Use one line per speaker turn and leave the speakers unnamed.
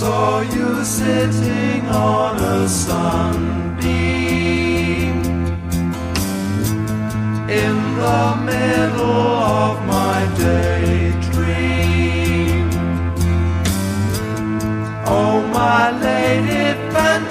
saw you sitting on a sunbeam in the middle of my daydream. Oh, my lady fantastic.